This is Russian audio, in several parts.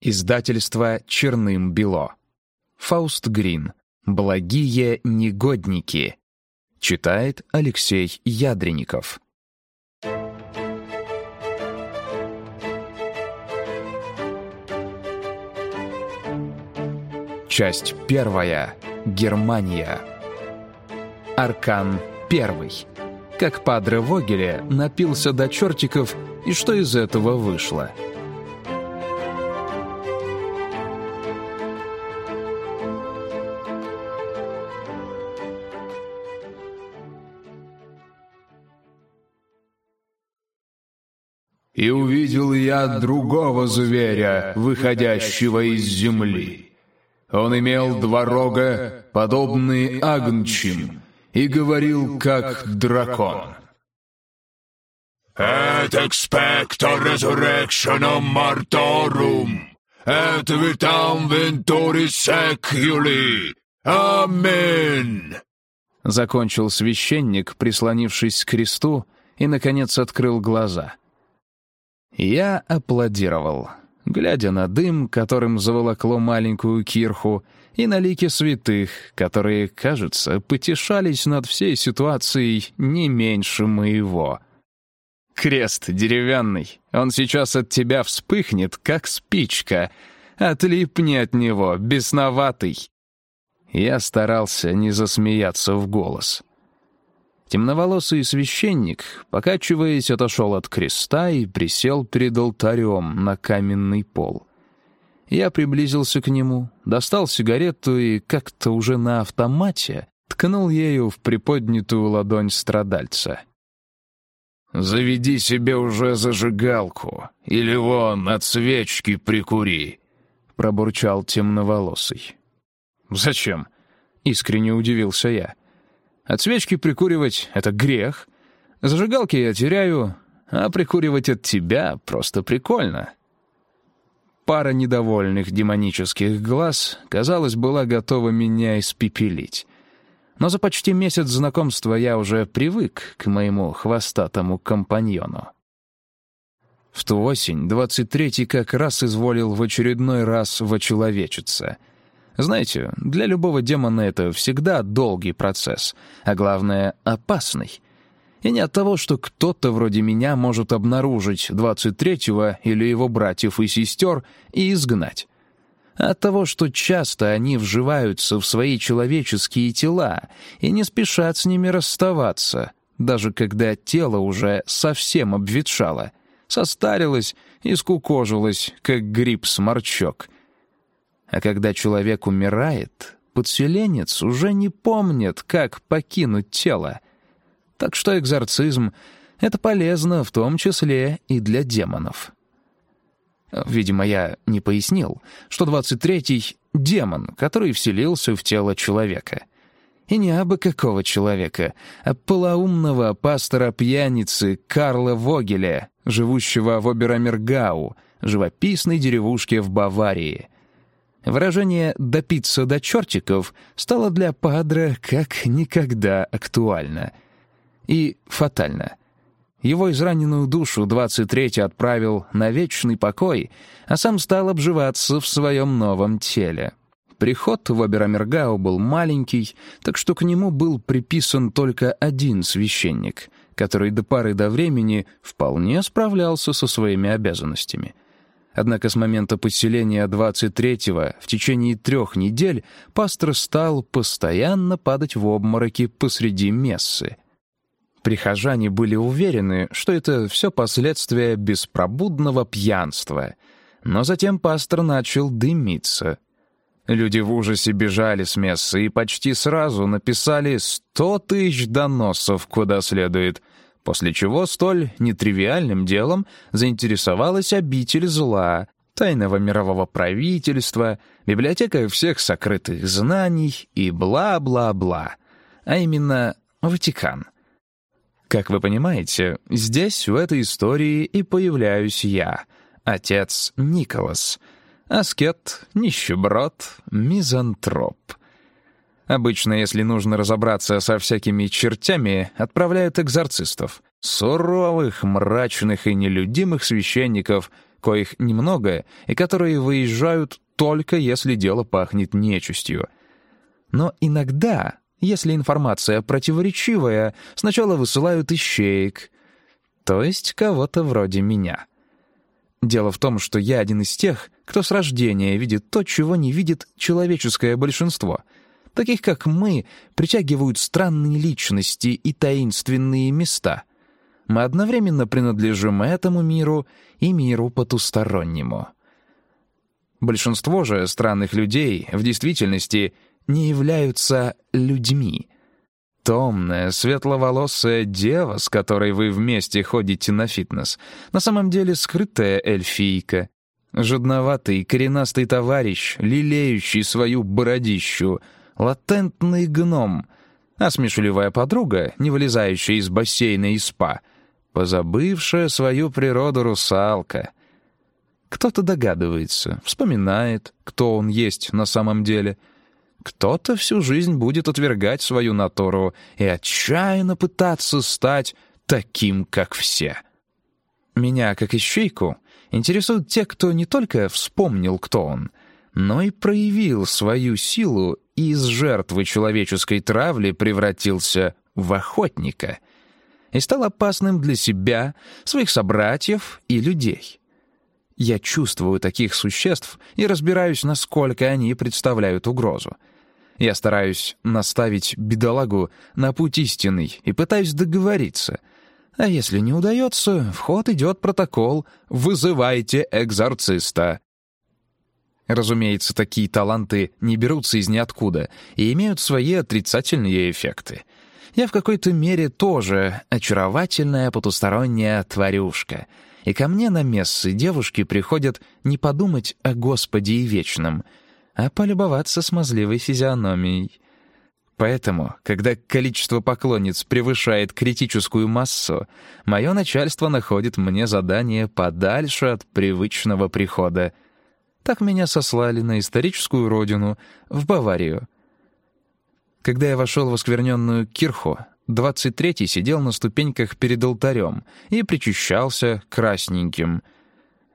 Издательство «Черным-бело». Фауст Грин. «Благие негодники». Читает Алексей Ядренников. Часть первая. Германия. Аркан первый. Как Падре Вогеле напился до чертиков, и что из этого вышло — И увидел я другого зверя, выходящего из земли. Он имел два рога, подобные агнчим, и говорил, как дракон. «Et expector resurrectionum martorum, et vitam venturis seculi. Аминь!» Закончил священник, прислонившись к кресту, и, наконец, открыл глаза — я аплодировал, глядя на дым, которым заволокло маленькую кирху, и на лики святых, которые, кажется, потешались над всей ситуацией не меньше моего. Крест деревянный, он сейчас от тебя вспыхнет, как спичка. Отлипни от него, бесноватый. Я старался не засмеяться в голос. Темноволосый священник, покачиваясь, отошел от креста и присел перед алтарем на каменный пол. Я приблизился к нему, достал сигарету и как-то уже на автомате ткнул ею в приподнятую ладонь страдальца. «Заведи себе уже зажигалку, или вон от свечки прикури», — пробурчал темноволосый. «Зачем?» — искренне удивился я. От свечки прикуривать — это грех. Зажигалки я теряю, а прикуривать от тебя просто прикольно. Пара недовольных демонических глаз, казалось, была готова меня испепелить. Но за почти месяц знакомства я уже привык к моему хвостатому компаньону. В ту осень двадцать третий как раз изволил в очередной раз вочеловечиться — знаете, для любого демона это всегда долгий процесс, а главное — опасный. И не от того, что кто-то вроде меня может обнаружить 23-го или его братьев и сестер и изгнать. А от того, что часто они вживаются в свои человеческие тела и не спешат с ними расставаться, даже когда тело уже совсем обветшало, состарилось и скукожилось, как гриб-сморчок — а когда человек умирает, подселенец уже не помнит, как покинуть тело. Так что экзорцизм — это полезно в том числе и для демонов. Видимо, я не пояснил, что 23-й — демон, который вселился в тело человека. И не абы какого человека, а полоумного пастора-пьяницы Карла Вогеля, живущего в Оберамергау, живописной деревушке в Баварии — Выражение «допиться до чертиков» стало для Падре как никогда актуально. И фатально. Его израненную душу 23-й отправил на вечный покой, а сам стал обживаться в своем новом теле. Приход в Оберамергау был маленький, так что к нему был приписан только один священник, который до пары до времени вполне справлялся со своими обязанностями — Однако с момента поселения 23-го в течение трех недель пастор стал постоянно падать в обмороки посреди мессы. Прихожане были уверены, что это все последствия беспробудного пьянства. Но затем пастор начал дымиться. Люди в ужасе бежали с мессы и почти сразу написали сто тысяч доносов куда следует — после чего столь нетривиальным делом заинтересовалась обитель зла, тайного мирового правительства, библиотека всех сокрытых знаний и бла-бла-бла, а именно Ватикан. Как вы понимаете, здесь, в этой истории, и появляюсь я, отец Николас, аскет, нищеброд, мизантроп — Обычно, если нужно разобраться со всякими чертями, отправляют экзорцистов. Суровых, мрачных и нелюдимых священников, коих немного, и которые выезжают только если дело пахнет нечистью. Но иногда, если информация противоречивая, сначала высылают ищеек, то есть кого-то вроде меня. Дело в том, что я один из тех, кто с рождения видит то, чего не видит человеческое большинство. Таких, как мы, притягивают странные личности и таинственные места. Мы одновременно принадлежим этому миру и миру потустороннему. Большинство же странных людей в действительности не являются людьми. Томная, светловолосая дева, с которой вы вместе ходите на фитнес, на самом деле скрытая эльфийка. Жадноватый, коренастый товарищ, лелеющий свою бородищу, латентный гном, а смешливая подруга, не вылезающая из бассейна и спа, позабывшая свою природу русалка — кто-то догадывается, вспоминает, кто он есть на самом деле. Кто-то всю жизнь будет отвергать свою натуру и отчаянно пытаться стать таким, как все. Меня, как ищейку, интересуют те, кто не только вспомнил, кто он, но и проявил свою силу из жертвы человеческой травли превратился в охотника и стал опасным для себя, своих собратьев и людей. Я чувствую таких существ и разбираюсь, насколько они представляют угрозу. Я стараюсь наставить бедолагу на путь истинный и пытаюсь договориться. А если не удается, в ход идет протокол «Вызывайте экзорциста». Разумеется, такие таланты не берутся из ниоткуда и имеют свои отрицательные эффекты. Я в какой-то мере тоже очаровательная потусторонняя тварюшка — и ко мне на мессы девушки приходят не подумать о Господе и Вечном, а полюбоваться смазливой физиономией. Поэтому, когда количество поклонниц превышает критическую массу, мое начальство находит мне задание подальше от привычного прихода. Так меня сослали на историческую родину, в Баварию. Когда я вошел в оскверненную Кирху, Двадцать третий сидел на ступеньках перед алтарем и причащался красненьким.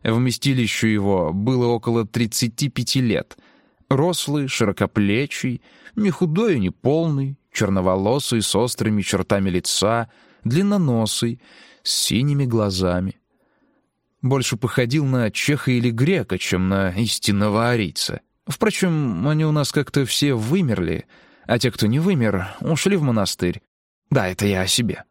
Вместилищу его было около тридцати пяти лет. Рослый, широкоплечий, не худой и не полный, черноволосый, с острыми чертами лица, длинноносый, с синими глазами. Больше походил на чеха или грека, чем на истинного арийца. Впрочем, они у нас как-то все вымерли, а те, кто не вымер, ушли в монастырь. Да, это я о себе.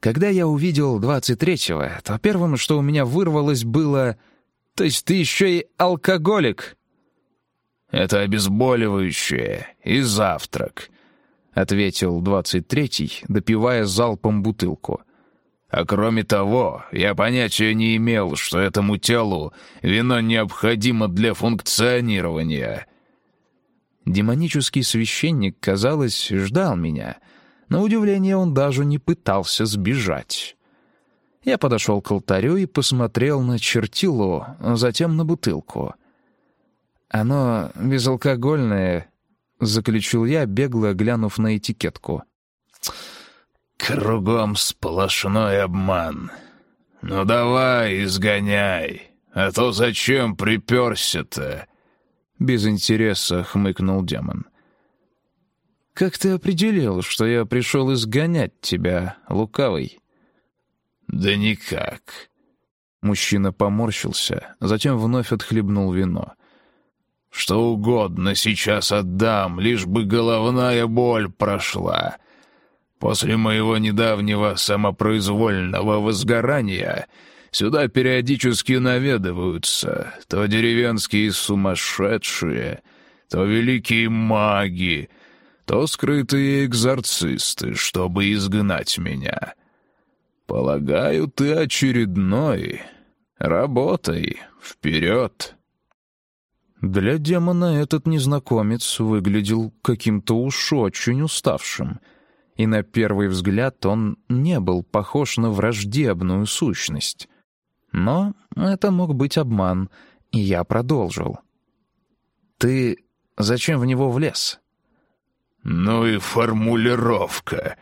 Когда я увидел 23-го, то первым, что у меня вырвалось, было... То есть ты еще и алкоголик? Это обезболивающее и завтрак, — ответил 23-й, допивая залпом бутылку. А кроме того, я понятия не имел, что этому телу вино необходимо для функционирования. Демонический священник, казалось, ждал меня — на удивление он даже не пытался сбежать. Я подошел к алтарю и посмотрел на чертило, затем на бутылку. «Оно безалкогольное», — заключил я, бегло глянув на этикетку. «Кругом сплошной обман. Ну давай, изгоняй, а то зачем приперся-то?» Без интереса хмыкнул демон. «Как ты определил, что я пришел изгонять тебя, лукавый?» «Да никак». Мужчина поморщился, затем вновь отхлебнул вино. «Что угодно сейчас отдам, лишь бы головная боль прошла. После моего недавнего самопроизвольного возгорания сюда периодически наведываются то деревенские сумасшедшие, то великие маги, то скрытые экзорцисты, чтобы изгнать меня. Полагаю, ты очередной. Работай, вперед!» Для демона этот незнакомец выглядел каким-то уж очень уставшим, и на первый взгляд он не был похож на враждебную сущность. Но это мог быть обман, и я продолжил. «Ты зачем в него влез?» Ну и формулировка.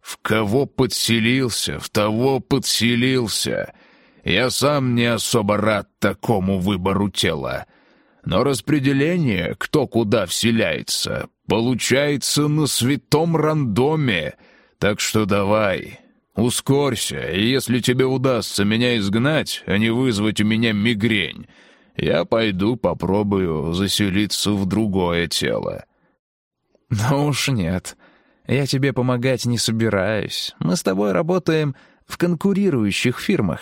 В кого подселился, в того подселился. Я сам не особо рад такому выбору тела. Но распределение, кто куда вселяется, получается на святом рандоме. Так что давай, ускорься, и если тебе удастся меня изгнать, а не вызвать у меня мигрень, я пойду попробую заселиться в другое тело». «Ну уж нет. Я тебе помогать не собираюсь. Мы с тобой работаем в конкурирующих фирмах.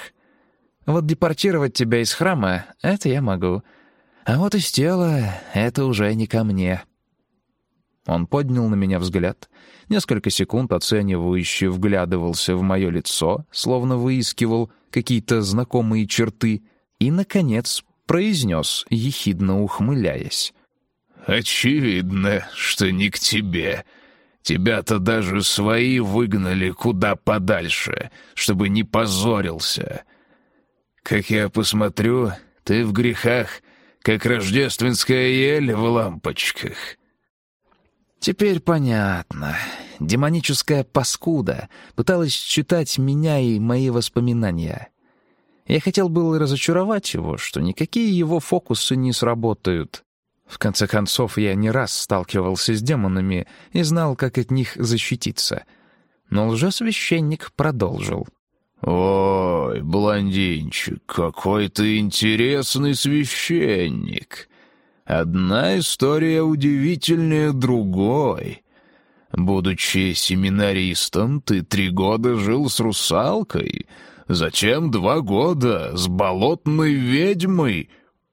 Вот депортировать тебя из храма — это я могу. А вот из тела — это уже не ко мне». Он поднял на меня взгляд, несколько секунд оценивающе вглядывался в мое лицо, словно выискивал какие-то знакомые черты, и, наконец, произнес, ехидно ухмыляясь. «Очевидно, что не к тебе. Тебя-то даже свои выгнали куда подальше, чтобы не позорился. Как я посмотрю, ты в грехах, как рождественская ель в лампочках». Теперь понятно. Демоническая паскуда пыталась читать меня и мои воспоминания. Я хотел было разочаровать его, что никакие его фокусы не сработают. В конце концов, я не раз сталкивался с демонами и знал, как от них защититься. Но лжесвященник продолжил. «Ой, блондинчик, какой ты интересный священник. Одна история удивительнее другой. Будучи семинаристом, ты три года жил с русалкой, затем два года с болотной ведьмой.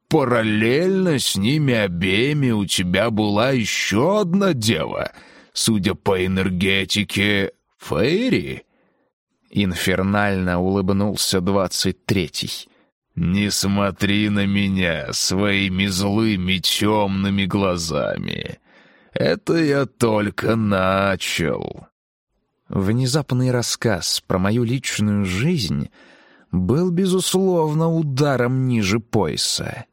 Параллельно с ними обеими у тебя была еще одна дева, судя по энергетике, Фейри». Инфернально улыбнулся двадцать третий. «Не смотри на меня своими злыми темными глазами. Это я только начал». Внезапный рассказ про мою личную жизнь был, безусловно, ударом ниже пояса.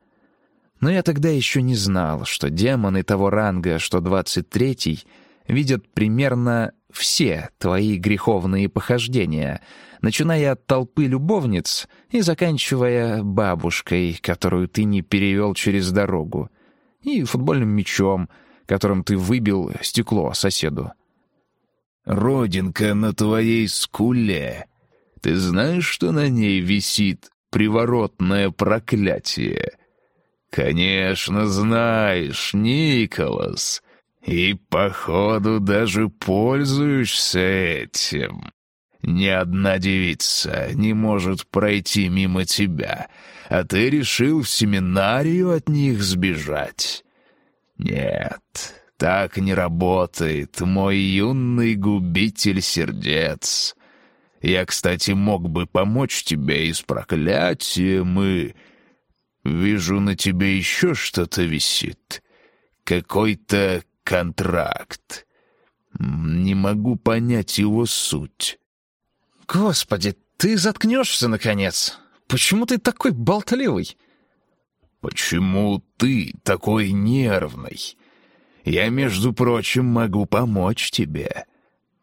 Но я тогда еще не знал, что демоны того ранга, что двадцать третий, видят примерно все твои греховные похождения, начиная от толпы любовниц и заканчивая бабушкой, которую ты не перевел через дорогу, и футбольным мячом, которым ты выбил стекло соседу. «Родинка на твоей скуле. Ты знаешь, что на ней висит приворотное проклятие?» «Конечно знаешь, Николас. И, походу, даже пользуешься этим. Ни одна девица не может пройти мимо тебя, а ты решил в семинарию от них сбежать. Нет, так не работает, мой юный губитель сердец. Я, кстати, мог бы помочь тебе и с проклятием, и... Вижу, на тебе еще что-то висит. Какой-то контракт. Не могу понять его суть. Господи, ты заткнешься, наконец? Почему ты такой болтливый? Почему ты такой нервный? Я, между прочим, могу помочь тебе.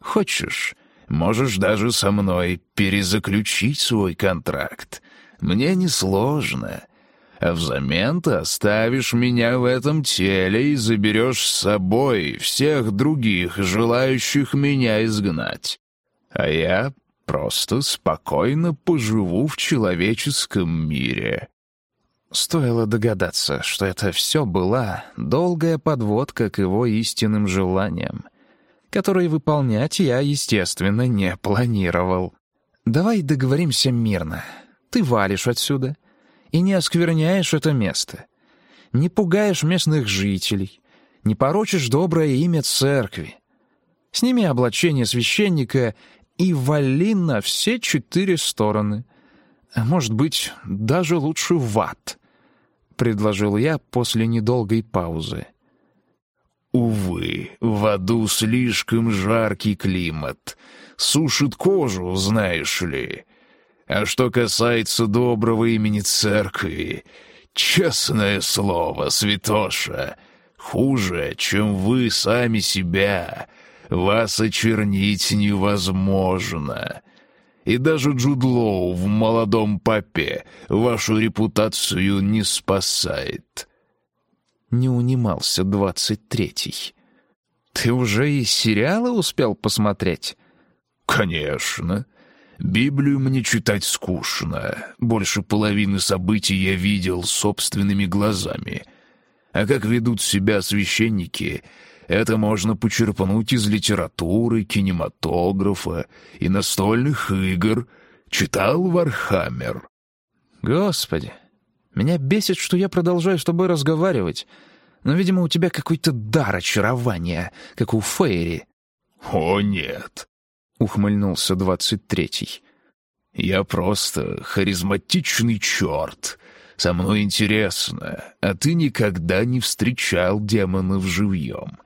Хочешь, можешь даже со мной перезаключить свой контракт. Мне несложно а взамен ты оставишь меня в этом теле и заберешь с собой всех других, желающих меня изгнать. А я просто спокойно поживу в человеческом мире». Стоило догадаться, что это все была долгая подводка к его истинным желаниям, которые выполнять я, естественно, не планировал. «Давай договоримся мирно. Ты валишь отсюда» и не оскверняешь это место, не пугаешь местных жителей, не порочишь доброе имя церкви. Сними облачение священника и вали на все четыре стороны. А может быть, даже лучше в ад, — предложил я после недолгой паузы. «Увы, в аду слишком жаркий климат. Сушит кожу, знаешь ли. А что касается доброго имени церкви, честное слово, святоша, хуже, чем вы сами себя, вас очернить невозможно. И даже Джудлоу в молодом папе вашу репутацию не спасает. Не унимался двадцать третий. Ты уже и сериалы успел посмотреть? Конечно. Библию мне читать скучно. Больше половины событий я видел собственными глазами. А как ведут себя священники, это можно почерпнуть из литературы, кинематографа и настольных игр. Читал Warhammer. Господи, меня бесит, что я продолжаю с тобой разговаривать. Но, видимо, у тебя какой-то дар очарования, как у Фейри. О, нет. — ухмыльнулся двадцать третий. «Я просто харизматичный черт. Со мной интересно, а ты никогда не встречал демонов живьем.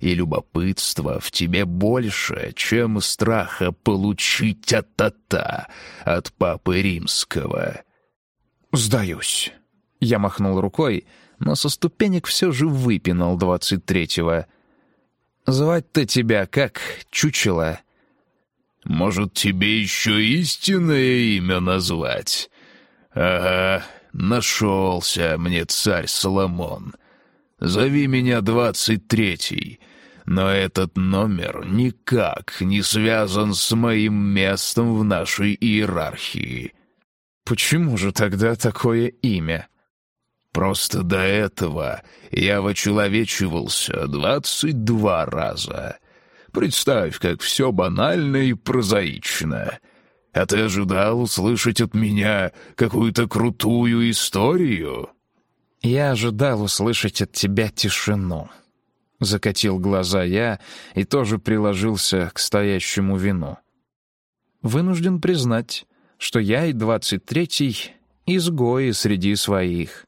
И любопытство в тебе больше, чем страха получить от-та-та от Папы Римского». «Сдаюсь». Я махнул рукой, но со ступенек все же выпинал двадцать третьего. «Звать-то тебя как, чучело?» Может, тебе еще истинное имя назвать? Ага, нашелся мне царь Соломон. Зови меня двадцать третий, но этот номер никак не связан с моим местом в нашей иерархии. Почему же тогда такое имя? Просто до этого я вочеловечивался двадцать два раза — Представь, как все банально и прозаично. А ты ожидал услышать от меня какую-то крутую историю?» «Я ожидал услышать от тебя тишину». Закатил глаза я и тоже приложился к стоящему вину. Вынужден признать, что я и двадцать третий — изгои среди своих.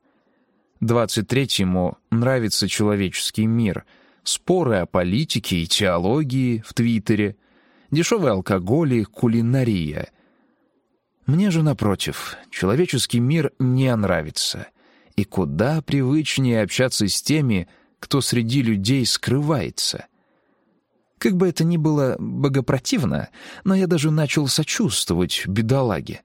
Двадцать третьему нравится человеческий мир — споры о политике и теологии в Твиттере, дешевый алкоголь и кулинария. Мне же, напротив, человеческий мир не нравится, и куда привычнее общаться с теми, кто среди людей скрывается. Как бы это ни было богопротивно, но я даже начал сочувствовать бедолаге.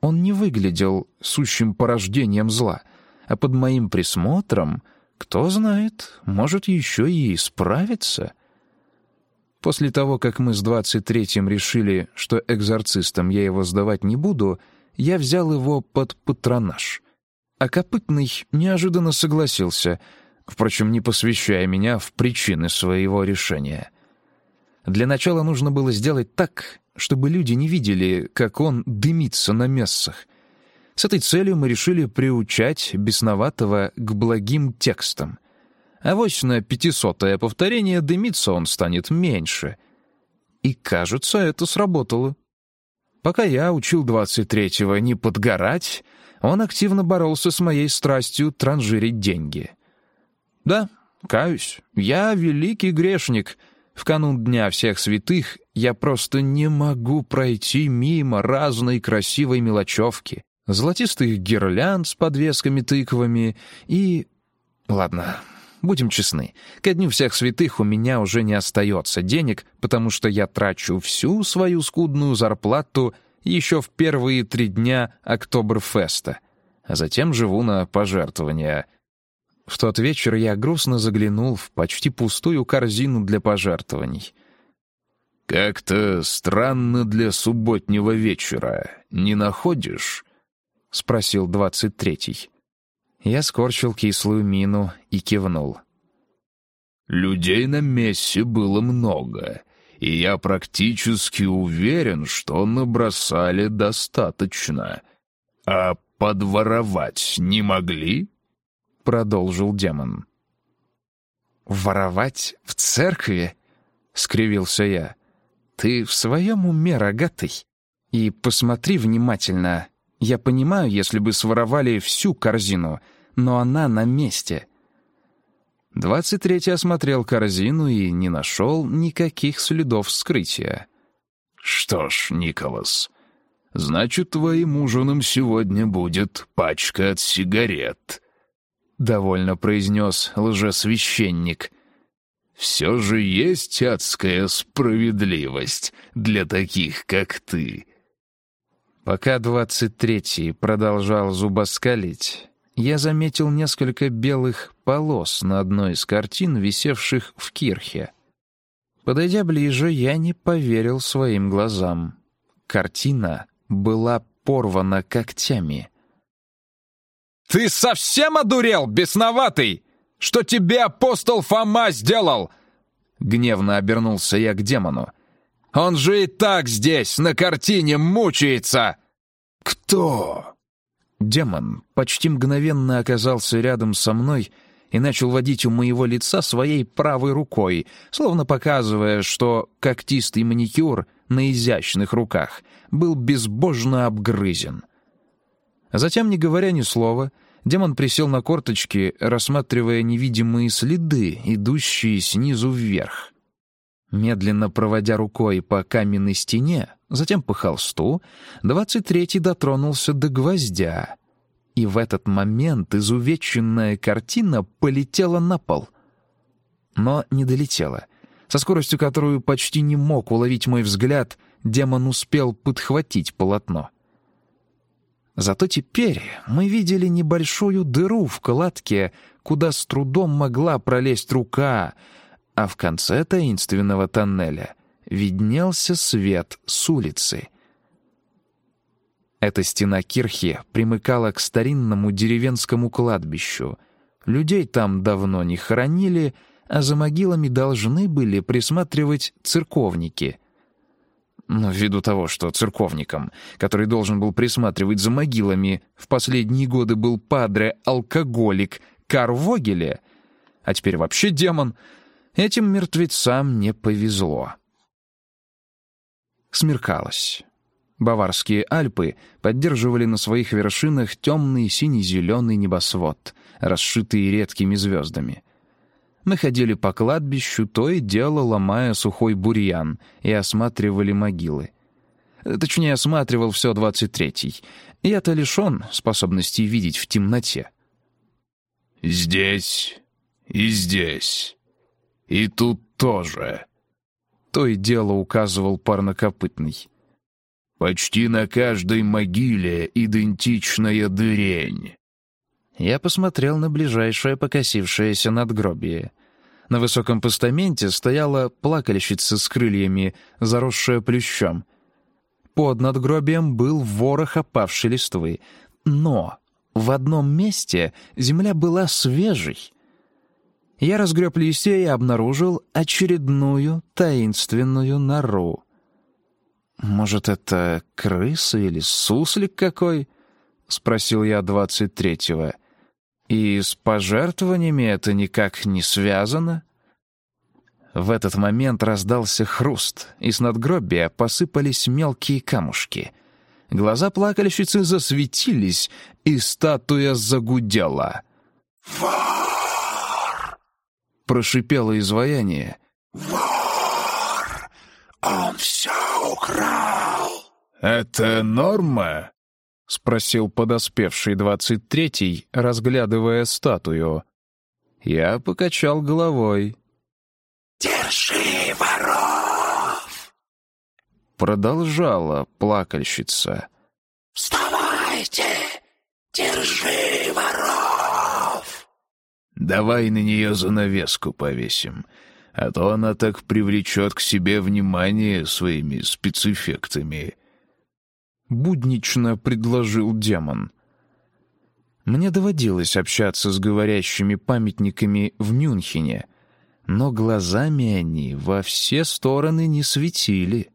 Он не выглядел сущим порождением зла, а под моим присмотром — кто знает, может, еще и исправиться. После того, как мы с двадцать третьим решили, что экзорцистом я его сдавать не буду, я взял его под патронаж. А Копытный неожиданно согласился, впрочем, не посвящая меня в причины своего решения. Для начала нужно было сделать так, чтобы люди не видели, как он дымится на мессах, с этой целью мы решили приучать бесноватого к благим текстам. А вось на пятисотое повторение дымиться он станет меньше. И, кажется, это сработало. Пока я учил двадцать третьего не подгорать, он активно боролся с моей страстью транжирить деньги. Да, каюсь, я великий грешник. В канун Дня всех святых я просто не могу пройти мимо разной красивой мелочевки золотистых гирлянд с подвесками тыквами и... Ладно, будем честны, ко дню всех святых у меня уже не остается денег, потому что я трачу всю свою скудную зарплату еще в первые три дня Октоберфеста, а затем живу на пожертвования. В тот вечер я грустно заглянул в почти пустую корзину для пожертвований. «Как-то странно для субботнего вечера, не находишь?» — спросил двадцать третий. Я скорчил кислую мину и кивнул. «Людей на мессе было много, и я практически уверен, что набросали достаточно. А подворовать не могли?» — продолжил демон. «Воровать в церкви?» — скривился я. «Ты в своем уме, рогатый? И посмотри внимательно, я понимаю, если бы своровали всю корзину, но она на месте. Двадцать третий осмотрел корзину и не нашел никаких следов вскрытия. «Что ж, Николас, значит, твоим ужином сегодня будет пачка от сигарет», — довольно произнес лжесвященник. «Все же есть адская справедливость для таких, как ты». Пока двадцать третий продолжал зубоскалить, я заметил несколько белых полос на одной из картин, висевших в кирхе. Подойдя ближе, я не поверил своим глазам. Картина была порвана когтями. «Ты совсем одурел, бесноватый? Что тебе апостол Фома сделал?» Гневно обернулся я к демону. «Он же и так здесь, на картине, мучается!» «Кто?» Демон почти мгновенно оказался рядом со мной и начал водить у моего лица своей правой рукой, словно показывая, что когтистый маникюр на изящных руках был безбожно обгрызен. Затем, не говоря ни слова, демон присел на корточки, рассматривая невидимые следы, идущие снизу вверх. Медленно проводя рукой по каменной стене, затем по холсту, двадцать третий дотронулся до гвоздя. И в этот момент изувеченная картина полетела на пол. Но не долетела. Со скоростью, которую почти не мог уловить мой взгляд, демон успел подхватить полотно. Зато теперь мы видели небольшую дыру в кладке, куда с трудом могла пролезть рука, а в конце таинственного тоннеля виднелся свет с улицы. Эта стена кирхи примыкала к старинному деревенскому кладбищу. Людей там давно не хоронили, а за могилами должны были присматривать церковники. Но ввиду того, что церковником, который должен был присматривать за могилами, в последние годы был падре-алкоголик Карвогеле, а теперь вообще демон, этим мертвецам не повезло. Смеркалось. Баварские Альпы поддерживали на своих вершинах темный сине-зеленый небосвод, расшитый редкими звездами. Мы ходили по кладбищу, то и дело ломая сухой бурьян, и осматривали могилы. Точнее, осматривал все двадцать третий. Я-то лишен способности видеть в темноте. «Здесь и здесь. И тут тоже», — то и дело указывал парнокопытный. «Почти на каждой могиле идентичная дырень». Я посмотрел на ближайшее покосившееся надгробие. На высоком постаменте стояла плакальщица с крыльями, заросшая плющом. Под надгробием был ворох опавшей листвы. Но в одном месте земля была свежей. Я разгреб листья и обнаружил очередную таинственную нору. «Может, это крыса или суслик какой?» — спросил я двадцать третьего. И с пожертвованиями это никак не связано? В этот момент раздался хруст, и с надгробия посыпались мелкие камушки. Глаза плакальщицы засветились, и статуя загудела. «Вор!» — прошипело изваяние. «Вор! Он все украл!» «Это норма?» — спросил подоспевший двадцать третий, разглядывая статую. Я покачал головой. «Держи воров!» Продолжала плакальщица. «Вставайте! Держи воров!» «Давай на нее занавеску повесим, а то она так привлечет к себе внимание своими спецэффектами». — буднично предложил демон. Мне доводилось общаться с говорящими памятниками в Мюнхене, но глазами они во все стороны не светили.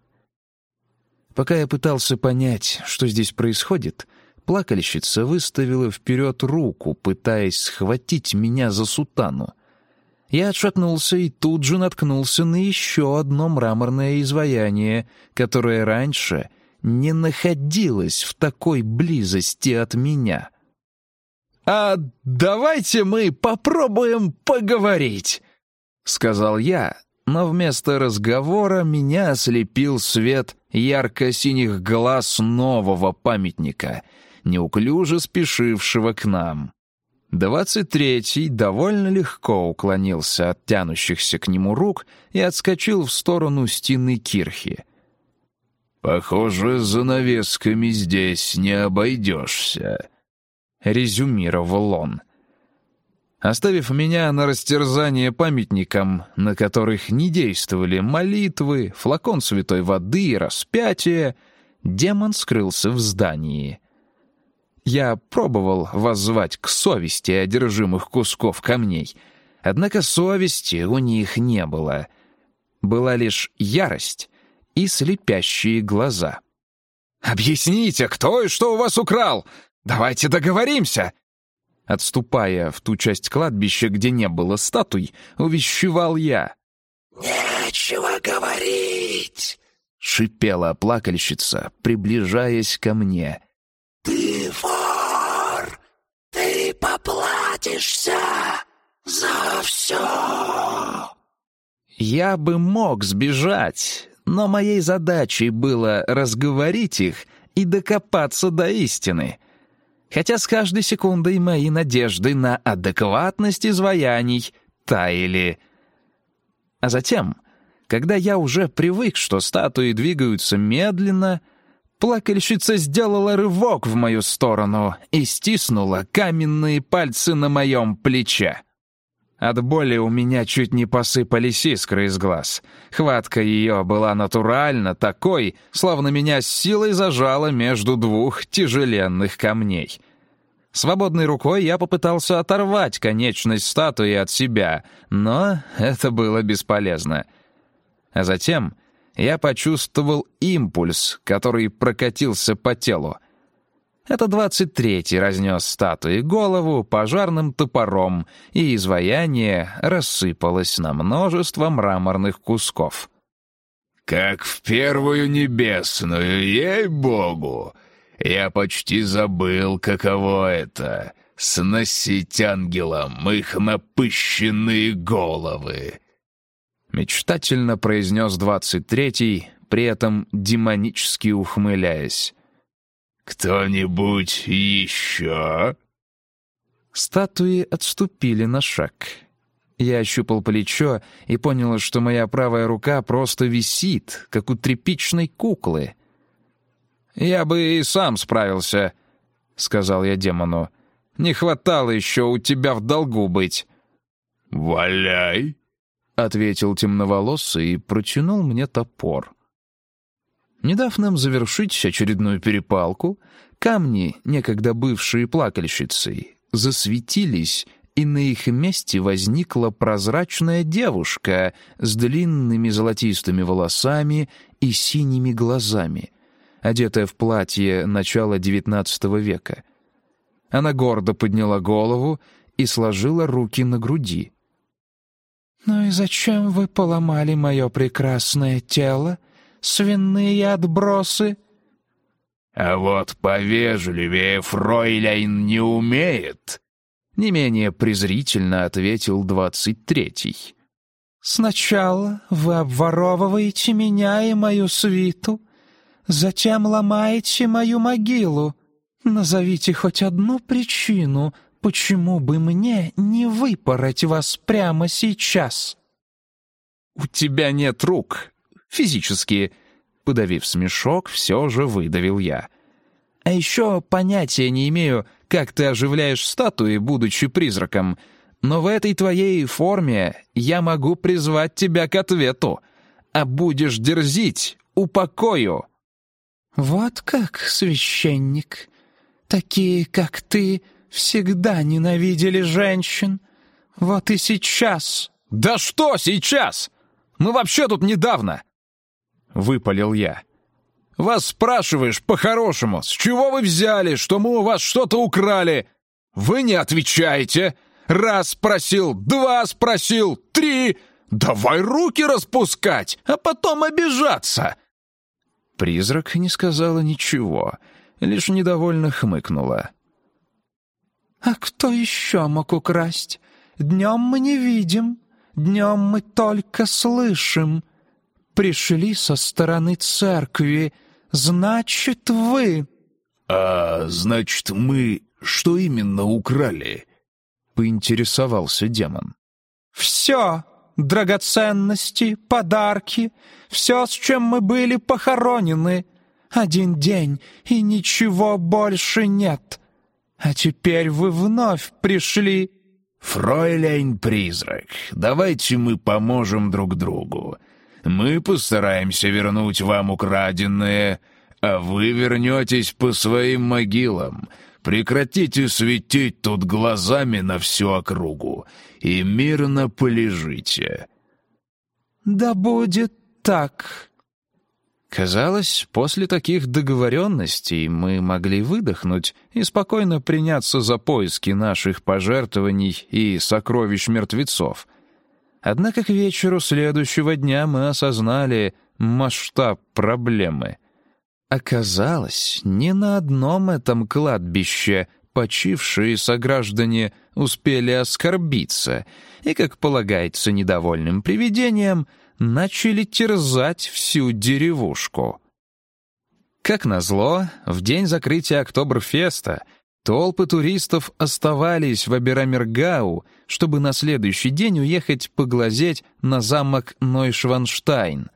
Пока я пытался понять, что здесь происходит, плакальщица выставила вперед руку, пытаясь схватить меня за сутану. Я отшатнулся и тут же наткнулся на еще одно мраморное изваяние, которое раньше — не находилась в такой близости от меня. «А давайте мы попробуем поговорить», — сказал я, но вместо разговора меня ослепил свет ярко-синих глаз нового памятника, неуклюже спешившего к нам. Двадцать третий довольно легко уклонился от тянущихся к нему рук и отскочил в сторону стены кирхи. «Похоже, занавесками здесь не обойдешься», — резюмировал он. Оставив меня на растерзание памятникам, на которых не действовали молитвы, флакон святой воды и распятие, демон скрылся в здании. Я пробовал воззвать к совести одержимых кусков камней, однако совести у них не было. Была лишь ярость и слепящие глаза. «Объясните, кто и что у вас украл? Давайте договоримся!» Отступая в ту часть кладбища, где не было статуй, увещевал я. «Нечего говорить!» — шипела плакальщица, приближаясь ко мне. «Ты вор! Ты поплатишься за все!» Я бы мог сбежать, но моей задачей было разговорить их и докопаться до истины — хотя с каждой секундой мои надежды на адекватность изваяний таяли. А затем, когда я уже привык, что статуи двигаются медленно, плакальщица сделала рывок в мою сторону и стиснула каменные пальцы на моем плече. От боли у меня чуть не посыпались искры из глаз. Хватка ее была натурально такой, словно меня с силой зажало между двух тяжеленных камней. Свободной рукой я попытался оторвать конечность статуи от себя, но это было бесполезно. А затем я почувствовал импульс, который прокатился по телу — это двадцать третий разнес статуи голову пожарным топором, и изваяние рассыпалось на множество мраморных кусков. «Как в первую небесную, ей-богу! Я почти забыл, каково это — сносить ангелам их напыщенные головы!» Мечтательно произнес двадцать третий, при этом демонически ухмыляясь. «Кто-нибудь еще?» Статуи отступили на шаг. Я ощупал плечо и понял, что моя правая рука просто висит, как у тряпичной куклы. «Я бы и сам справился», — сказал я демону. «Не хватало еще у тебя в долгу быть». «Валяй», — ответил темноволосый и протянул мне топор. Не дав нам завершить очередную перепалку, камни, некогда бывшие плакальщицей, засветились, и на их месте возникла прозрачная девушка с длинными золотистыми волосами и синими глазами, одетая в платье начала XIX века. Она гордо подняла голову и сложила руки на груди. «Ну и зачем вы поломали мое прекрасное тело?» свиные отбросы». «А вот повежливее Фройляйн не умеет», — не менее презрительно ответил двадцать третий. «Сначала вы обворовываете меня и мою свиту, затем ломаете мою могилу. Назовите хоть одну причину, почему бы мне не выпороть вас прямо сейчас?» «У тебя нет рук, Физически. Подавив смешок, все же выдавил я. А еще понятия не имею, как ты оживляешь статуи, будучи призраком. Но в этой твоей форме я могу призвать тебя к ответу. А будешь дерзить — упокою». «Вот как, священник. Такие, как ты, всегда ненавидели женщин. Вот и сейчас». «Да что сейчас? Мы вообще тут недавно. — выпалил я. «Вас спрашиваешь по-хорошему, с чего вы взяли, что мы у вас что-то украли? Вы не отвечаете. Раз спросил, два спросил, три. Давай руки распускать, а потом обижаться!» Призрак не сказала ничего, лишь недовольно хмыкнула. «А кто еще мог украсть? Днем мы не видим, днем мы только слышим пришли со стороны церкви. Значит, вы...» «А, значит, мы что именно украли?» — поинтересовался демон. «Все! драгоценности, подарки, все, с чем мы были похоронены. Один день, и ничего больше нет. А теперь вы вновь пришли». «Фройляйн-призрак, давайте мы поможем друг другу. Мы постараемся вернуть вам украденное, а вы вернетесь по своим могилам. Прекратите светить тут глазами на всю округу и мирно полежите». «Да будет так». Казалось, после таких договоренностей мы могли выдохнуть и спокойно приняться за поиски наших пожертвований и сокровищ мертвецов. Однако к вечеру следующего дня мы осознали масштаб проблемы. Оказалось, не на одном этом кладбище почившие сограждане успели оскорбиться и, как полагается недовольным привидениям, начали терзать всю деревушку. Как назло, в день закрытия Октоберфеста толпы туристов оставались в Аберамергау, чтобы на следующий день уехать поглазеть на замок Нойшванштайн.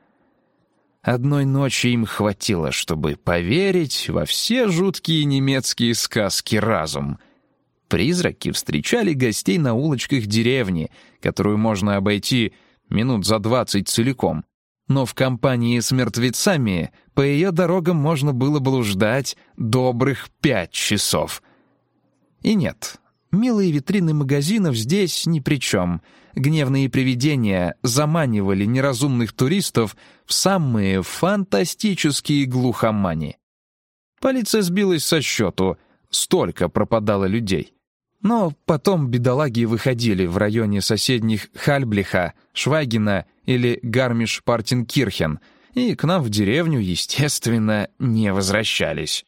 Одной ночи им хватило, чтобы поверить во все жуткие немецкие сказки разум. Призраки встречали гостей на улочках деревни, которую можно обойти минут за двадцать целиком. Но в компании с мертвецами по ее дорогам можно было блуждать добрых пять часов. И нет, милые витрины магазинов здесь ни при чем. Гневные привидения заманивали неразумных туристов в самые фантастические глухомани. Полиция сбилась со счету, столько пропадало людей. Но потом бедолаги выходили в районе соседних Хальблиха, Швайгена или Гармиш-Партенкирхен, и к нам в деревню, естественно, не возвращались.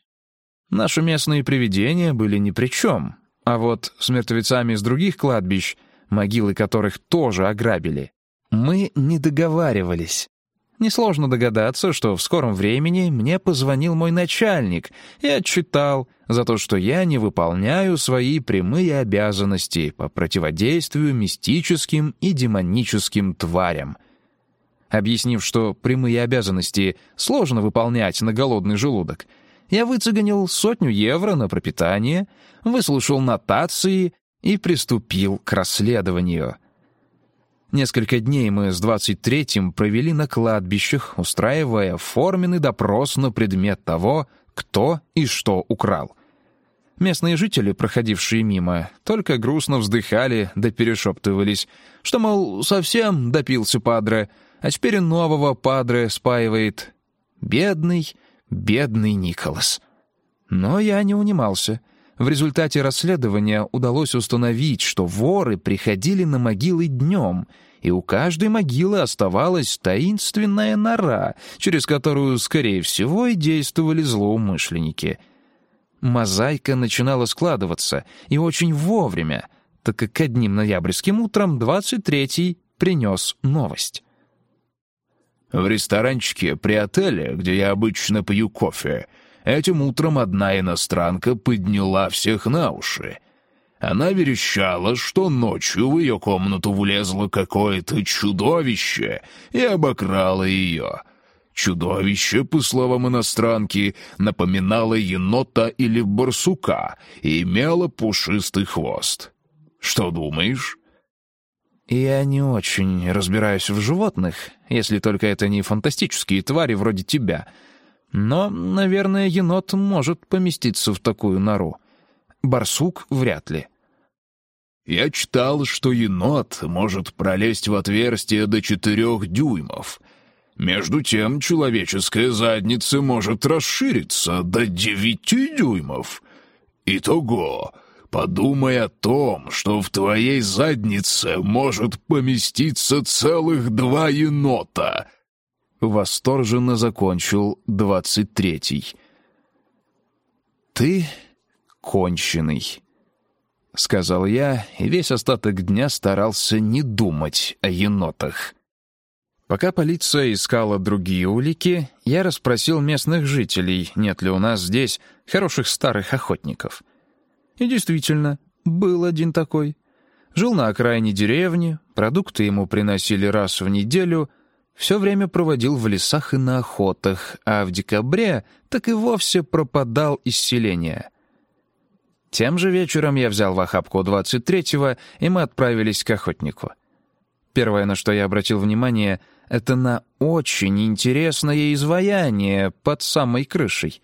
Наши местные привидения были ни при чем, а вот с мертвецами с других кладбищ, могилы которых тоже ограбили, мы не договаривались. Несложно догадаться, что в скором времени мне позвонил мой начальник и отчитал за то, что я не выполняю свои прямые обязанности по противодействию мистическим и демоническим тварям. Объяснив, что прямые обязанности сложно выполнять на голодный желудок, я выцеганил сотню евро на пропитание, выслушал нотации и приступил к расследованию — Несколько дней мы с 23-м провели на кладбищах, устраивая форменный допрос на предмет того, кто и что украл. Местные жители, проходившие мимо, только грустно вздыхали да перешептывались, что, мол, совсем допился падре, а теперь нового падре спаивает. Бедный, бедный Николас. Но я не унимался — в результате расследования удалось установить, что воры приходили на могилы днем, и у каждой могилы оставалась таинственная нора, через которую, скорее всего, и действовали злоумышленники. Мозаика начинала складываться, и очень вовремя, так как одним ноябрьским утром 23-й принес новость. «В ресторанчике при отеле, где я обычно пью кофе, Этим утром одна иностранка подняла всех на уши. Она верещала, что ночью в ее комнату влезло какое-то чудовище и обокрало ее. Чудовище, по словам иностранки, напоминало енота или барсука и имело пушистый хвост. Что думаешь? Я не очень разбираюсь в животных, если только это не фантастические твари вроде тебя — но, наверное, енот может поместиться в такую нору. Барсук вряд ли. Я читал, что енот может пролезть в отверстие до четырех дюймов. Между тем, человеческая задница может расшириться до девяти дюймов. Итого, подумай о том, что в твоей заднице может поместиться целых два енота, Восторженно закончил двадцать третий. «Ты конченый», — сказал я, и весь остаток дня старался не думать о енотах. Пока полиция искала другие улики, я расспросил местных жителей, нет ли у нас здесь хороших старых охотников. И действительно, был один такой. Жил на окраине деревни, продукты ему приносили раз в неделю, все время проводил в лесах и на охотах, а в декабре так и вовсе пропадал из селения. Тем же вечером я взял в охапку 23-го, и мы отправились к охотнику. Первое, на что я обратил внимание, это на очень интересное изваяние под самой крышей.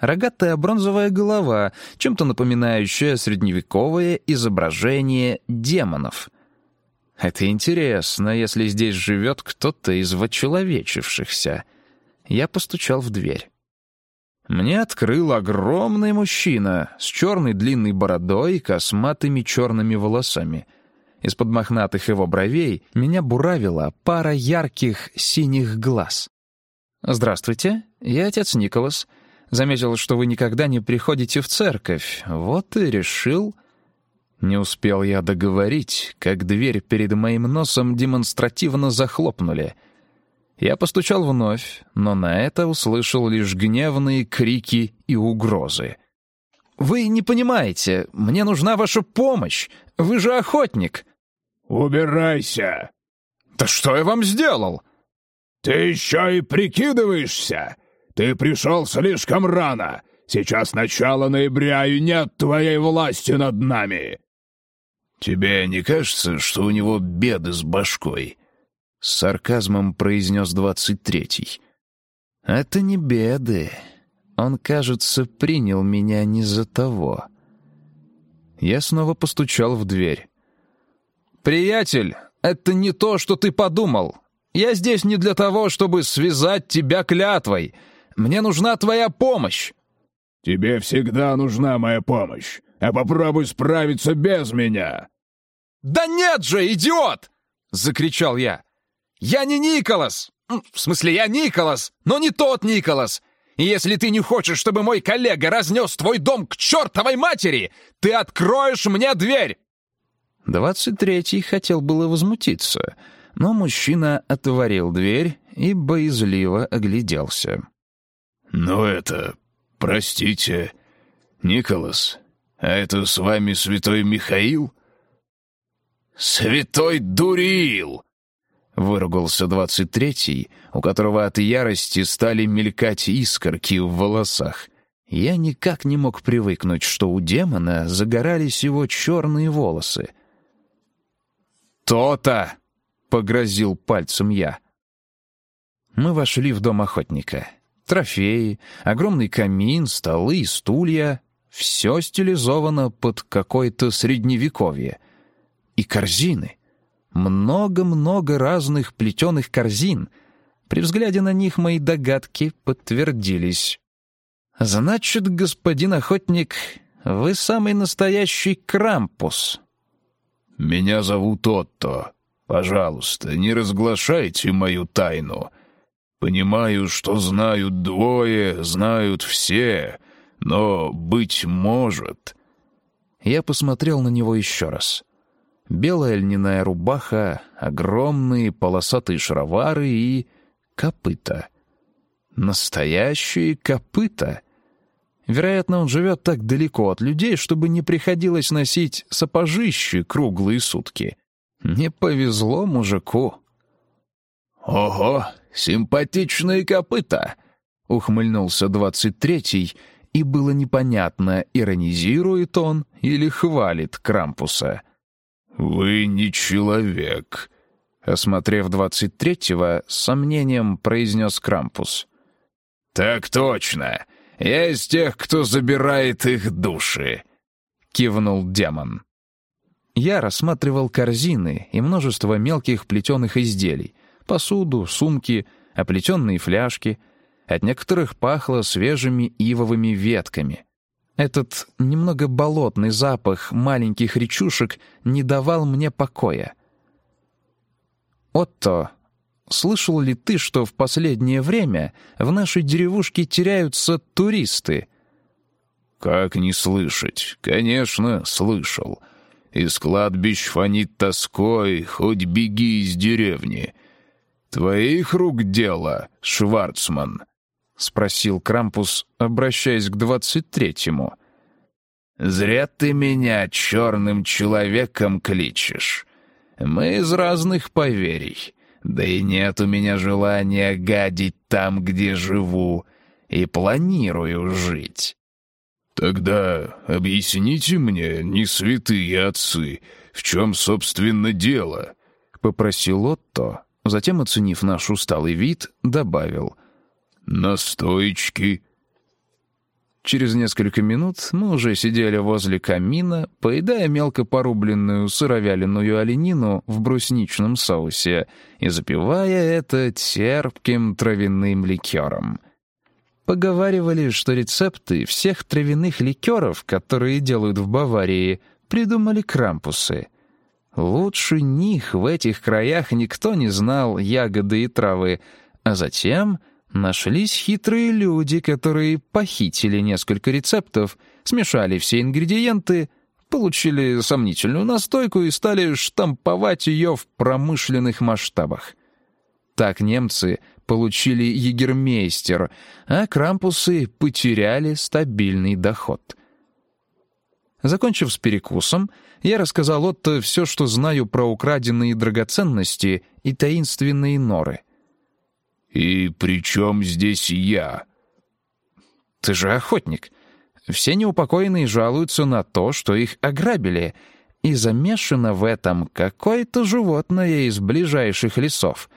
Рогатая бронзовая голова, чем-то напоминающая средневековое изображение демонов. Это интересно, если здесь живет кто-то из вочеловечившихся. Я постучал в дверь. Мне открыл огромный мужчина с черной длинной бородой и косматыми черными волосами. Из-под мохнатых его бровей меня буравила пара ярких синих глаз. «Здравствуйте, я отец Николас. Заметил, что вы никогда не приходите в церковь. Вот и решил...» Не успел я договорить, как дверь перед моим носом демонстративно захлопнули — я постучал вновь, но на это услышал лишь гневные крики и угрозы. «Вы не понимаете, мне нужна ваша помощь! Вы же охотник!» «Убирайся!» «Да что я вам сделал?» «Ты еще и прикидываешься! Ты пришел слишком рано! Сейчас начало ноября, и нет твоей власти над нами!» «Тебе не кажется, что у него беды с башкой?» С сарказмом произнес двадцать третий. «Это не беды. Он, кажется, принял меня не за того». Я снова постучал в дверь. «Приятель, это не то, что ты подумал. Я здесь не для того, чтобы связать тебя клятвой. Мне нужна твоя помощь». «Тебе всегда нужна моя помощь, а попробуй справиться без меня». «Да нет же, идиот!» — закричал я. «Я не Николас! В смысле, я Николас, но не тот Николас! И если ты не хочешь, чтобы мой коллега разнес твой дом к чертовой матери, ты откроешь мне дверь!» Двадцать третий хотел было возмутиться, но мужчина отворил дверь и боязливо огляделся. «Ну это... простите, Николас, а это с вами святой Михаил?» «Святой Дурил!» — выругался двадцать третий, у которого от ярости стали мелькать искорки в волосах. Я никак не мог привыкнуть, что у демона загорались его черные волосы. «То-то!» — погрозил пальцем я. Мы вошли в дом охотника. Трофеи, огромный камин, столы и стулья — все стилизовано под какое-то средневековье. И корзины — много-много разных плетеных корзин. При взгляде на них мои догадки подтвердились. «Значит, господин охотник, вы самый настоящий Крампус». «Меня зовут Отто. Пожалуйста, не разглашайте мою тайну. Понимаю, что знают двое, знают все, но, быть может...» Я посмотрел на него еще раз белая льняная рубаха, огромные полосатые шаровары и копыта. Настоящие копыта. Вероятно, он живет так далеко от людей, чтобы не приходилось носить сапожищи круглые сутки. Не повезло мужику. «Ого, симпатичные копыта!» — ухмыльнулся двадцать третий, и было непонятно, иронизирует он или хвалит Крампуса. «Вы не человек», — осмотрев двадцать третьего, с сомнением произнес Крампус. «Так точно. Я из тех, кто забирает их души», — кивнул демон. Я рассматривал корзины и множество мелких плетеных изделий, посуду, сумки, оплетенные фляжки. От некоторых пахло свежими ивовыми ветками — этот немного болотный запах маленьких речушек не давал мне покоя. «Отто, слышал ли ты, что в последнее время в нашей деревушке теряются туристы?» «Как не слышать? Конечно, слышал. Из кладбищ фонит тоской, хоть беги из деревни. Твоих рук дело, Шварцман». — спросил Крампус, обращаясь к двадцать третьему. Зря ты меня черным человеком кличешь. Мы из разных поверий. Да и нет у меня желания гадить там, где живу, и планирую жить. Тогда объясните мне, не святые отцы, в чем, собственно, дело? Попросил Отто, затем, оценив наш усталый вид, добавил. Настоечки. Через несколько минут мы уже сидели возле камина, поедая мелко порубленную сыровяленую оленину в брусничном соусе и запивая это терпким травяным ликером. Поговаривали, что рецепты всех травяных ликеров, которые делают в Баварии, придумали крампусы. Лучше них в этих краях никто не знал ягоды и травы, а затем Нашлись хитрые люди, которые похитили несколько рецептов, смешали все ингредиенты, получили сомнительную настойку и стали штамповать ее в промышленных масштабах. Так немцы получили егермейстер, а крампусы потеряли стабильный доход. Закончив с перекусом, я рассказал Отто все, что знаю про украденные драгоценности и таинственные норы — «И при чем здесь я?» «Ты же охотник. Все неупокоенные жалуются на то, что их ограбили, и замешано в этом какое-то животное из ближайших лесов.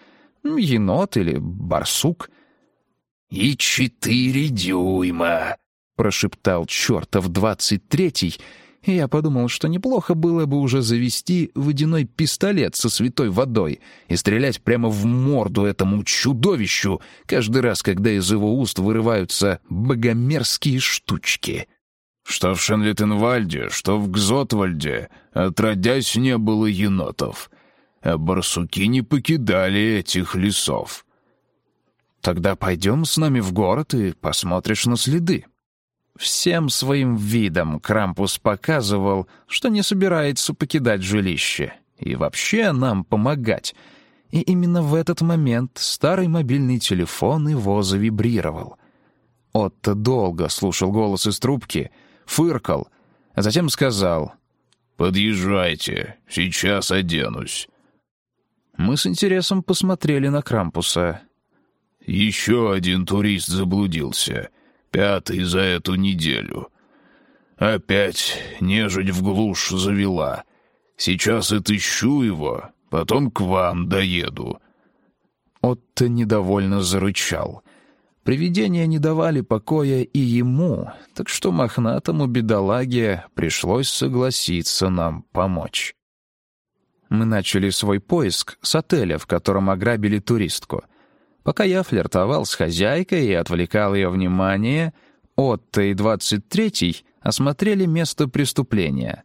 Енот или барсук». «И четыре дюйма», — прошептал чертов двадцать третий, я подумал, что неплохо было бы уже завести водяной пистолет со святой водой и стрелять прямо в морду этому чудовищу каждый раз, когда из его уст вырываются богомерзкие штучки. Что в Шенлитенвальде, что в Гзотвальде, отродясь не было енотов, а барсуки не покидали этих лесов. «Тогда пойдем с нами в город и посмотришь на следы», Всем своим видом Крампус показывал, что не собирается покидать жилище и вообще нам помогать. И именно в этот момент старый мобильный телефон его завибрировал. Отто долго слушал голос из трубки, фыркал, а затем сказал «Подъезжайте, сейчас оденусь». Мы с интересом посмотрели на Крампуса. «Еще один турист заблудился», Пятый за эту неделю. Опять нежить в глушь завела. Сейчас отыщу его, потом к вам доеду». Отто недовольно зарычал. Привидения не давали покоя и ему, так что мохнатому бедолаге пришлось согласиться нам помочь. Мы начали свой поиск с отеля, в котором ограбили туристку — Пока я флиртовал с хозяйкой и отвлекал ее внимание, Отто и 23-й осмотрели место преступления.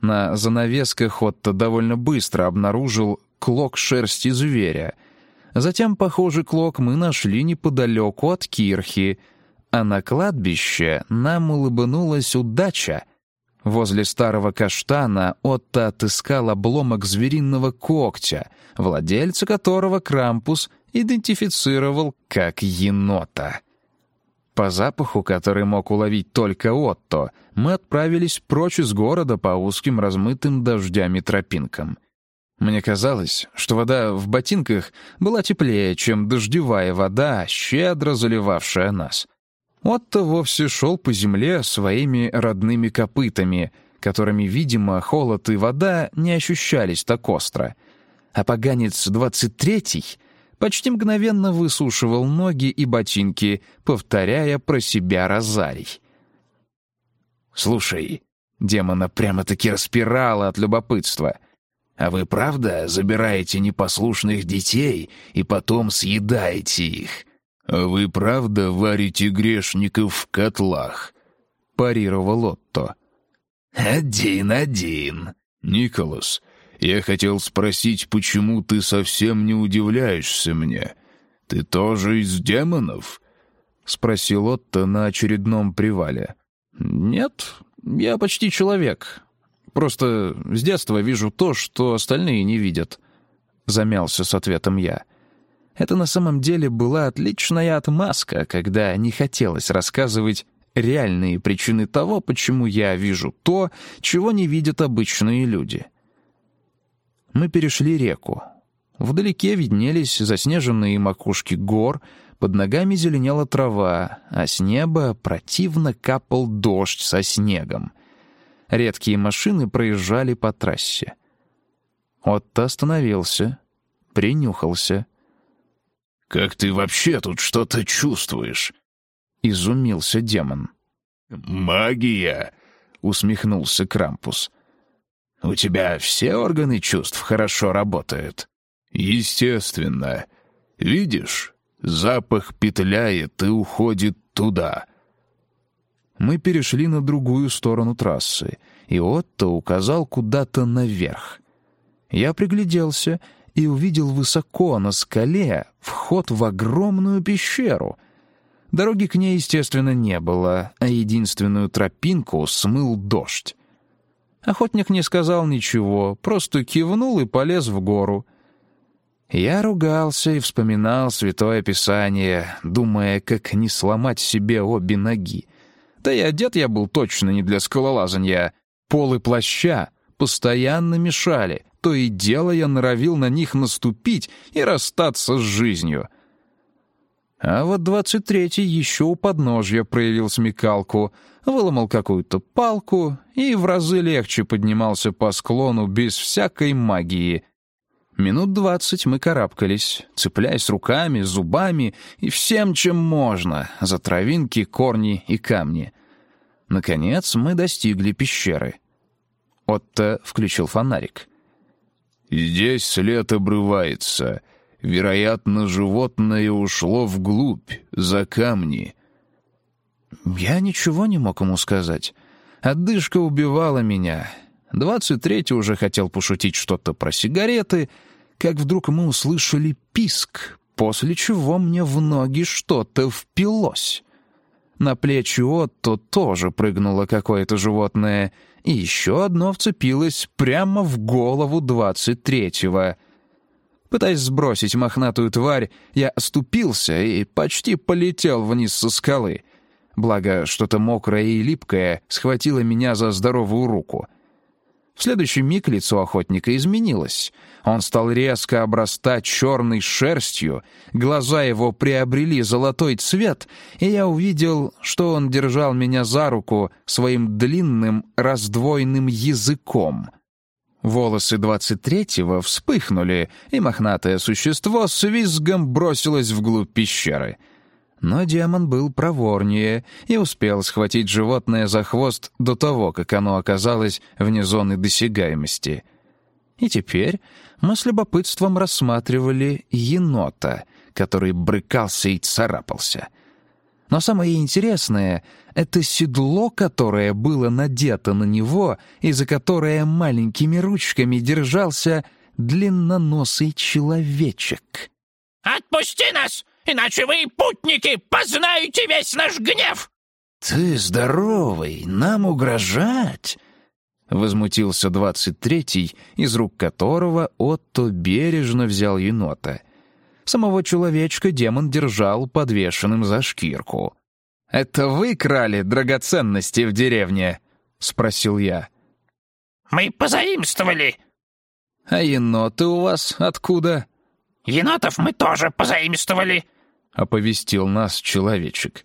На занавесках Отто довольно быстро обнаружил клок шерсти зверя. Затем похожий клок мы нашли неподалеку от кирхи, а на кладбище нам улыбнулась удача. Возле старого каштана Отто отыскал обломок звериного когтя, владельца которого Крампус идентифицировал как енота. По запаху, который мог уловить только Отто, мы отправились прочь из города по узким размытым дождями тропинкам. Мне казалось, что вода в ботинках была теплее, чем дождевая вода, щедро заливавшая нас. Отто вовсе шел по земле своими родными копытами, которыми, видимо, холод и вода не ощущались так остро. А поганец двадцать третий почти мгновенно высушивал ноги и ботинки, повторяя про себя розарий. «Слушай», — демона прямо-таки распирала от любопытства, «а вы правда забираете непослушных детей и потом съедаете их? А вы правда варите грешников в котлах?» — парировал Отто. «Один-один. Николас, я хотел спросить, почему ты совсем не удивляешься мне? Ты тоже из демонов?» — спросил Отто на очередном привале. «Нет, я почти человек. Просто с детства вижу то, что остальные не видят», — замялся с ответом я. Это на самом деле была отличная отмазка, когда не хотелось рассказывать реальные причины того, почему я вижу то, чего не видят обычные люди. Мы перешли реку. Вдалеке виднелись заснеженные макушки гор, под ногами зеленела трава, а с неба противно капал дождь со снегом. Редкие машины проезжали по трассе. Отто остановился, принюхался. «Как ты вообще тут что-то чувствуешь?» — изумился демон. «Магия!» — усмехнулся Крампус. «У тебя все органы чувств хорошо работают?» «Естественно. Видишь, запах петляет и уходит туда». Мы перешли на другую сторону трассы, и Отто указал куда-то наверх. Я пригляделся и увидел высоко на скале вход в огромную пещеру. Дороги к ней, естественно, не было, а единственную тропинку смыл дождь. Охотник не сказал ничего, просто кивнул и полез в гору. Я ругался и вспоминал Святое Писание, думая, как не сломать себе обе ноги. Да и одет я был точно не для скалолазания. Полы плаща постоянно мешали, то и дело я норовил на них наступить и расстаться с жизнью. А вот двадцать третий еще у подножья проявил смекалку, выломал какую-то палку и в разы легче поднимался по склону без всякой магии. Минут двадцать мы карабкались, цепляясь руками, зубами и всем, чем можно, за травинки, корни и камни. Наконец мы достигли пещеры. Отто включил фонарик. «Здесь след обрывается. Вероятно, животное ушло вглубь, за камни». Я ничего не мог ему сказать. Отдышка убивала меня. Двадцать третий уже хотел пошутить что-то про сигареты, как вдруг мы услышали писк, после чего мне в ноги что-то впилось. На плечи Отто тоже прыгнуло какое-то животное, и еще одно вцепилось прямо в голову двадцать третьего. Пытаясь сбросить мохнатую тварь, я оступился и почти полетел вниз со скалы. Благо, что-то мокрое и липкое схватило меня за здоровую руку — в следующий миг лицо охотника изменилось. Он стал резко обрастать черной шерстью, глаза его приобрели золотой цвет, и я увидел, что он держал меня за руку своим длинным раздвоенным языком. Волосы двадцать третьего вспыхнули, и мохнатое существо с визгом бросилось вглубь пещеры — но демон был проворнее и успел схватить животное за хвост до того, как оно оказалось вне зоны досягаемости. И теперь мы с любопытством рассматривали енота, который брыкался и царапался. Но самое интересное — это седло, которое было надето на него и за которое маленькими ручками держался длинноносый человечек. «Отпусти нас!» иначе вы, путники, познаете весь наш гнев!» «Ты здоровый, нам угрожать!» Возмутился двадцать третий, из рук которого Отто бережно взял енота. Самого человечка демон держал подвешенным за шкирку. «Это вы крали драгоценности в деревне?» — спросил я. «Мы позаимствовали». «А еноты у вас откуда?» «Енотов мы тоже позаимствовали», оповестил нас человечек.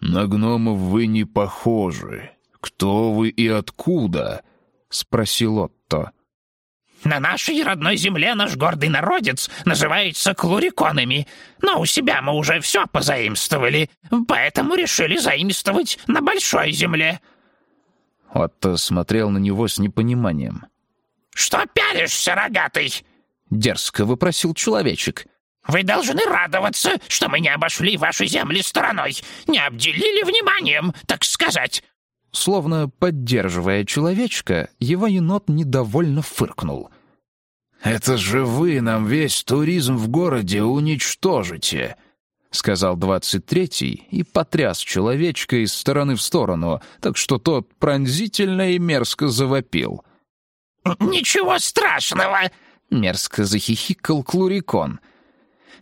«На гномов вы не похожи. Кто вы и откуда?» — спросил Отто. «На нашей родной земле наш гордый народец называется клуриконами, но у себя мы уже все позаимствовали, поэтому решили заимствовать на большой земле». Отто смотрел на него с непониманием. «Что пялишься, рогатый?» — дерзко выпросил человечек. Вы должны радоваться, что мы не обошли ваши земли стороной, не обделили вниманием, так сказать». Словно поддерживая человечка, его енот недовольно фыркнул. «Это же вы нам весь туризм в городе уничтожите», — сказал двадцать третий и потряс человечка из стороны в сторону, так что тот пронзительно и мерзко завопил. «Ничего страшного!» — мерзко захихикал Клурикон —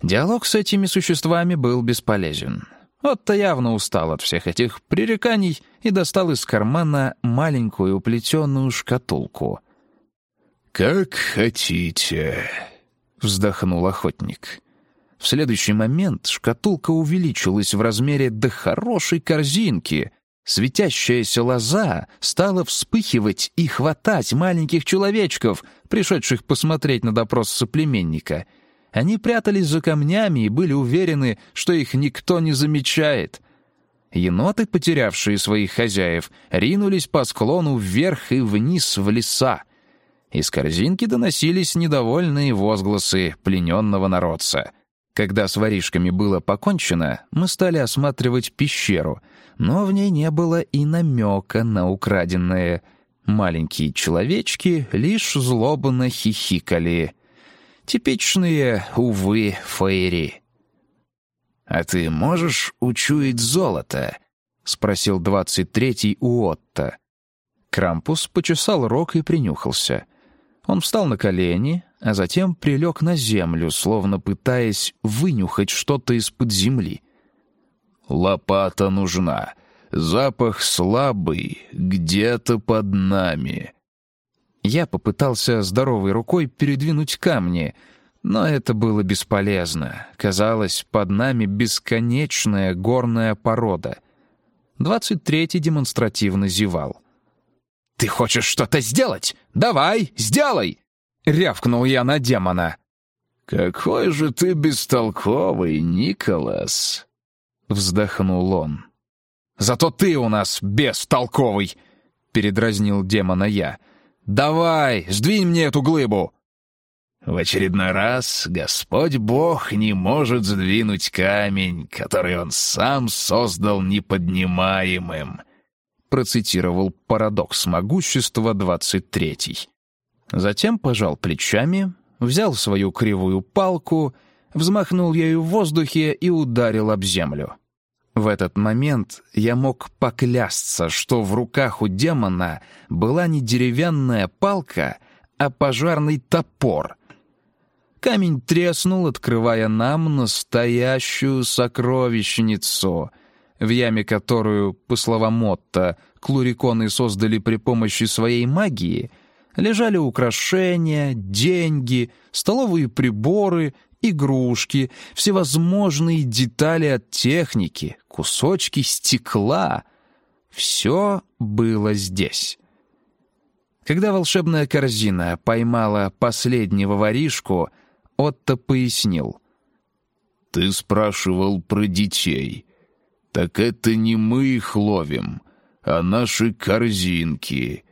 Диалог с этими существами был бесполезен. Отто явно устал от всех этих пререканий и достал из кармана маленькую уплетенную шкатулку. «Как хотите», — вздохнул охотник. В следующий момент шкатулка увеличилась в размере до хорошей корзинки. Светящаяся лоза стала вспыхивать и хватать маленьких человечков, пришедших посмотреть на допрос соплеменника. Они прятались за камнями и были уверены, что их никто не замечает. Еноты, потерявшие своих хозяев, ринулись по склону вверх и вниз в леса. Из корзинки доносились недовольные возгласы плененного народца — когда с воришками было покончено, мы стали осматривать пещеру, но в ней не было и намека на украденное. Маленькие человечки лишь злобно хихикали. Типичные, увы, фейри. «А ты можешь учуять золото?» — спросил двадцать третий у Отто. Крампус почесал рог и принюхался. Он встал на колени, а затем прилег на землю, словно пытаясь вынюхать что-то из-под земли. «Лопата нужна. Запах слабый, где-то под нами». Я попытался здоровой рукой передвинуть камни, но это было бесполезно. Казалось, под нами бесконечная горная порода. Двадцать третий демонстративно зевал. «Ты хочешь что-то сделать? Давай, сделай!» — рявкнул я на демона. «Какой же ты бестолковый, Николас!» — вздохнул он. «Зато ты у нас бестолковый!» — передразнил демона я. «Давай, сдвинь мне эту глыбу!» В очередной раз Господь Бог не может сдвинуть камень, который Он сам создал неподнимаемым, процитировал парадокс могущества 23. Затем пожал плечами, взял свою кривую палку, взмахнул ею в воздухе и ударил об землю. В этот момент я мог поклясться, что в руках у демона была не деревянная палка, а пожарный топор. Камень треснул, открывая нам настоящую сокровищницу, в яме которую, по словам Отто, клуриконы создали при помощи своей магии — лежали украшения, деньги, столовые приборы, игрушки, всевозможные детали от техники, кусочки стекла. Все было здесь. Когда волшебная корзина поймала последнего воришку, Отто пояснил. «Ты спрашивал про детей. Так это не мы их ловим, а наши корзинки.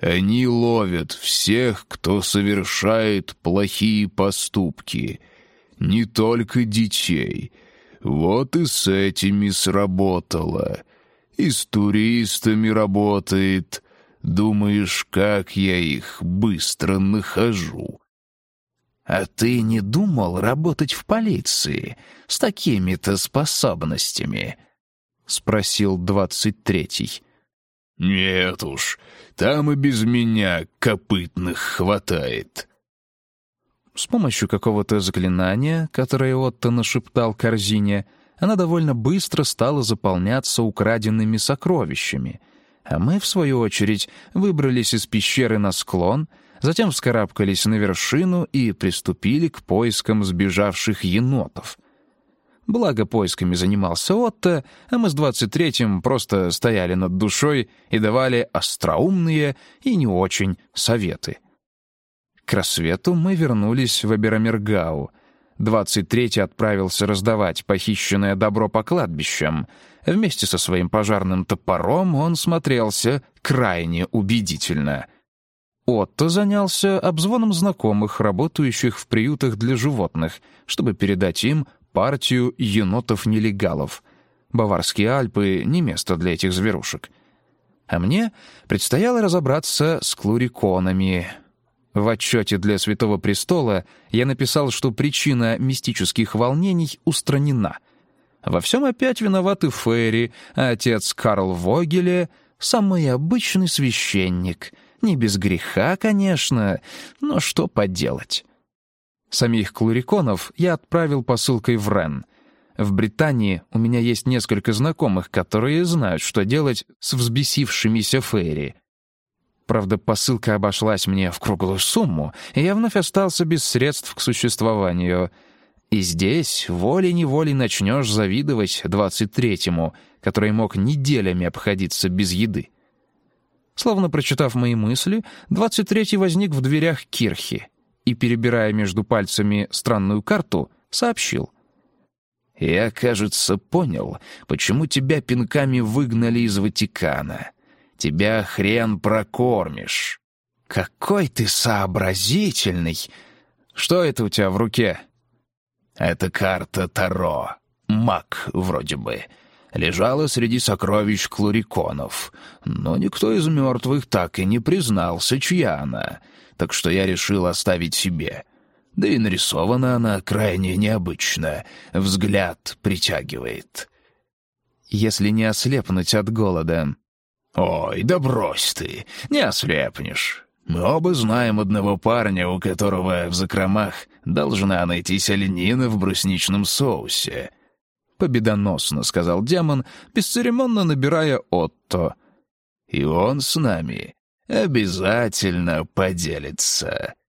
Они ловят всех, кто совершает плохие поступки, не только детей. Вот и с этими сработало. И с туристами работает. Думаешь, как я их быстро нахожу?» «А ты не думал работать в полиции с такими-то способностями?» — спросил двадцать третий. «Нет уж, там и без меня копытных хватает». С помощью какого-то заклинания, которое Отто нашептал корзине, она довольно быстро стала заполняться украденными сокровищами, а мы, в свою очередь, выбрались из пещеры на склон, затем вскарабкались на вершину и приступили к поискам сбежавших енотов — Благо поисками занимался Отто, а мы с двадцать третьим просто стояли над душой и давали остроумные и не очень советы. К рассвету мы вернулись в Аберамергау. Двадцать третий отправился раздавать похищенное добро по кладбищам. Вместе со своим пожарным топором он смотрелся крайне убедительно. Отто занялся обзвоном знакомых, работающих в приютах для животных, чтобы передать им партию енотов-нелегалов. Баварские Альпы — не место для этих зверушек. А мне предстояло разобраться с клуриконами. В отчете для Святого Престола я написал, что причина мистических волнений устранена. Во всем опять виноваты Ферри, а отец Карл Вогеле — самый обычный священник. Не без греха, конечно, но что поделать. Самих клуриконов я отправил посылкой в Рен. В Британии у меня есть несколько знакомых, которые знают, что делать с взбесившимися фейри. Правда, посылка обошлась мне в круглую сумму, и я вновь остался без средств к существованию. И здесь волей-неволей начнешь завидовать двадцать третьему, который мог неделями обходиться без еды. Словно прочитав мои мысли, двадцать третий возник в дверях кирхи и, перебирая между пальцами странную карту, сообщил. «Я, кажется, понял, почему тебя пинками выгнали из Ватикана. Тебя хрен прокормишь». «Какой ты сообразительный! Что это у тебя в руке?» «Это карта Таро. Маг, вроде бы. Лежала среди сокровищ клуриконов. Но никто из мертвых так и не признался, чья она. Так что я решил оставить себе». Да и нарисована она крайне необычно. Взгляд притягивает. Если не ослепнуть от голода. «Ой, да брось ты, не ослепнешь. Мы оба знаем одного парня, у которого в закромах должна найтись оленина в брусничном соусе». «Победоносно», — сказал демон, бесцеремонно набирая Отто. «И он с нами обязательно поделится».